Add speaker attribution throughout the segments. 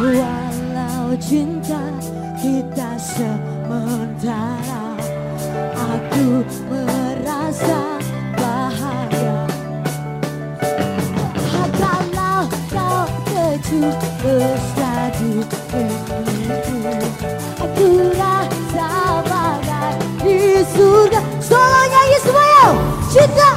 Speaker 1: Walau cinta kita sementara Aku merasa bahagia. Hatalah kau keju bersadu diriku Aku rasa bagai di surga. Solo nyanyi soal Cinta.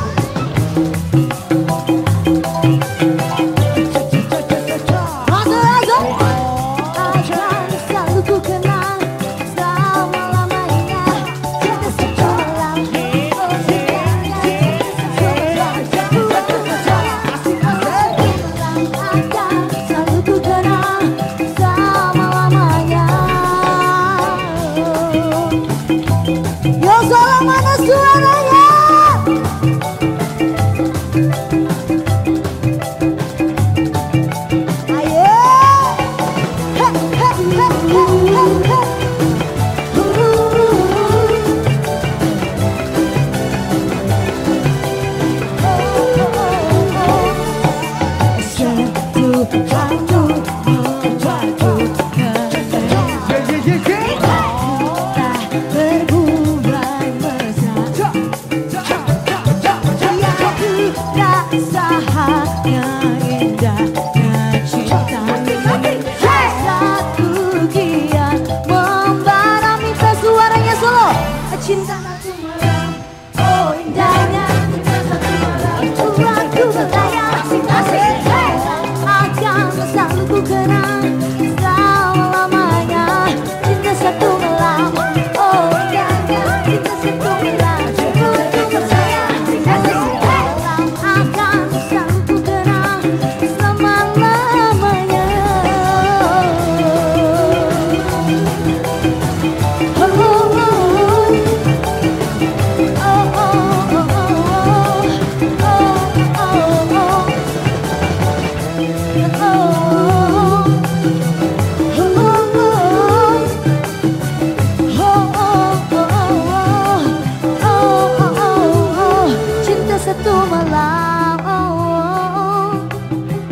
Speaker 1: Thank you.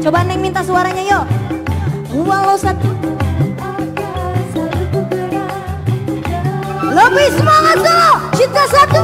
Speaker 1: Coba Neng minta suaranya yuk. Walau satu lebih semangat dulu, cinta satu.